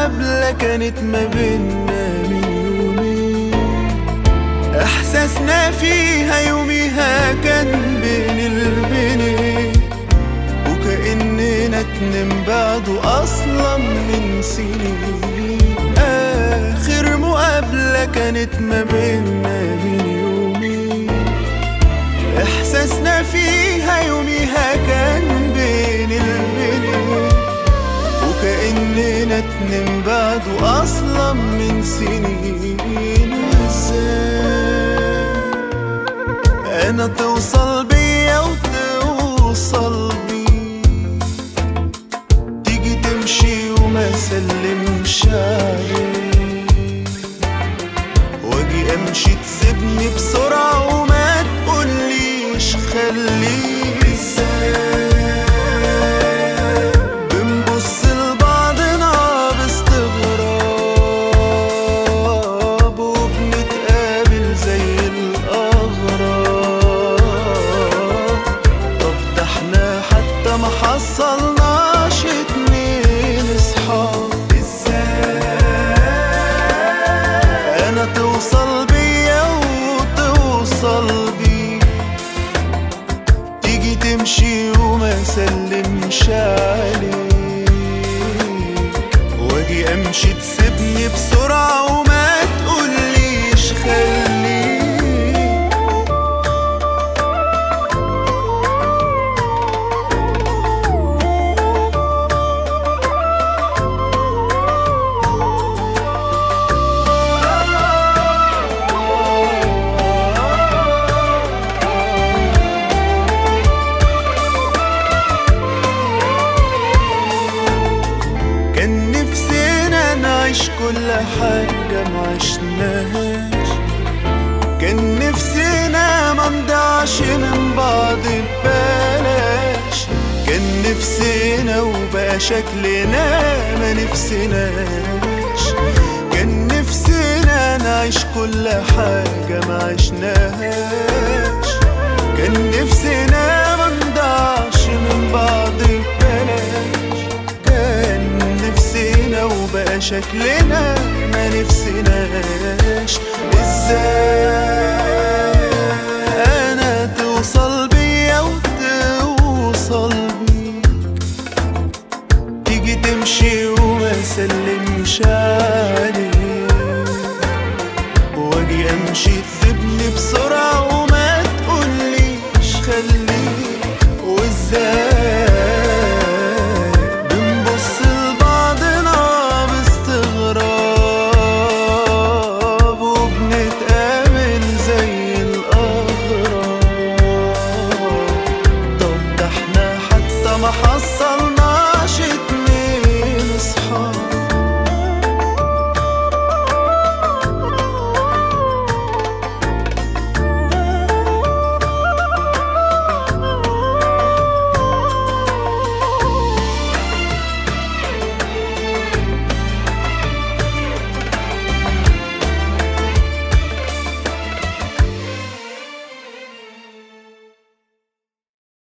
مقابلة كانت ما بينا من يومين. إحساسنا فيها يوميها كان بين البنين. وكأننا اتنين بعده أصلا من سنين. آخر مقابلة كانت ما بينا من يومين. إحساسنا فيها يوميها وكأننا اتنين بعده أصلا من سنين إزاي أنا توصل بيا وتوصل بي تيجي تمشي وما سلمش عليك واجي امشي تسيبني بسرعة وما حاجة ما عشناهاش كان نفسنا ما نضيعش من بعض ببلاش. كان نفسنا وبقى شكلنا ما نفسناش كان نفسنا نعيش كل حاجة ما عشناهاش كان نفسنا شكلنا ما نفسناش. إزاي أنا توصل بيا وتوصل بيك؟ تيجي تمشي وما سلمش عليك. وأجي أمشي تسيبني بسرعة. حصل